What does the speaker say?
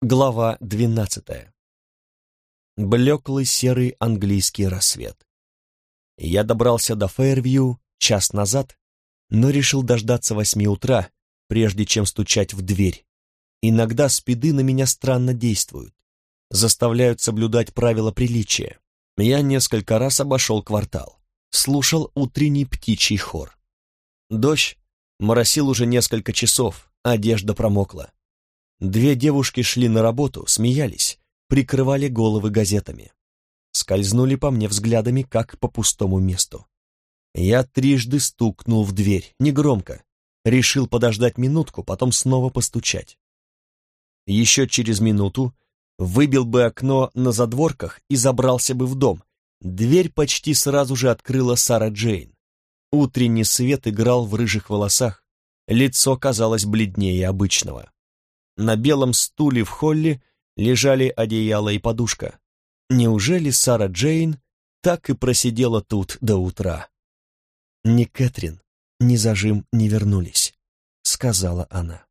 Глава двенадцатая. Блеклый серый английский рассвет. Я добрался до Фейервью час назад, но решил дождаться восьми утра, прежде чем стучать в дверь. Иногда спиды на меня странно действуют, заставляют соблюдать правила приличия. Я несколько раз обошел квартал, слушал утренний птичий хор. Дождь моросил уже несколько часов, одежда промокла. Две девушки шли на работу, смеялись, прикрывали головы газетами. Скользнули по мне взглядами, как по пустому месту. Я трижды стукнул в дверь, негромко. Решил подождать минутку, потом снова постучать. Еще через минуту выбил бы окно на задворках и забрался бы в дом. Дверь почти сразу же открыла Сара Джейн. Утренний свет играл в рыжих волосах, лицо казалось бледнее обычного. На белом стуле в холле лежали одеяло и подушка. Неужели Сара Джейн так и просидела тут до утра? Ни Кэтрин, ни зажим не вернулись, сказала она.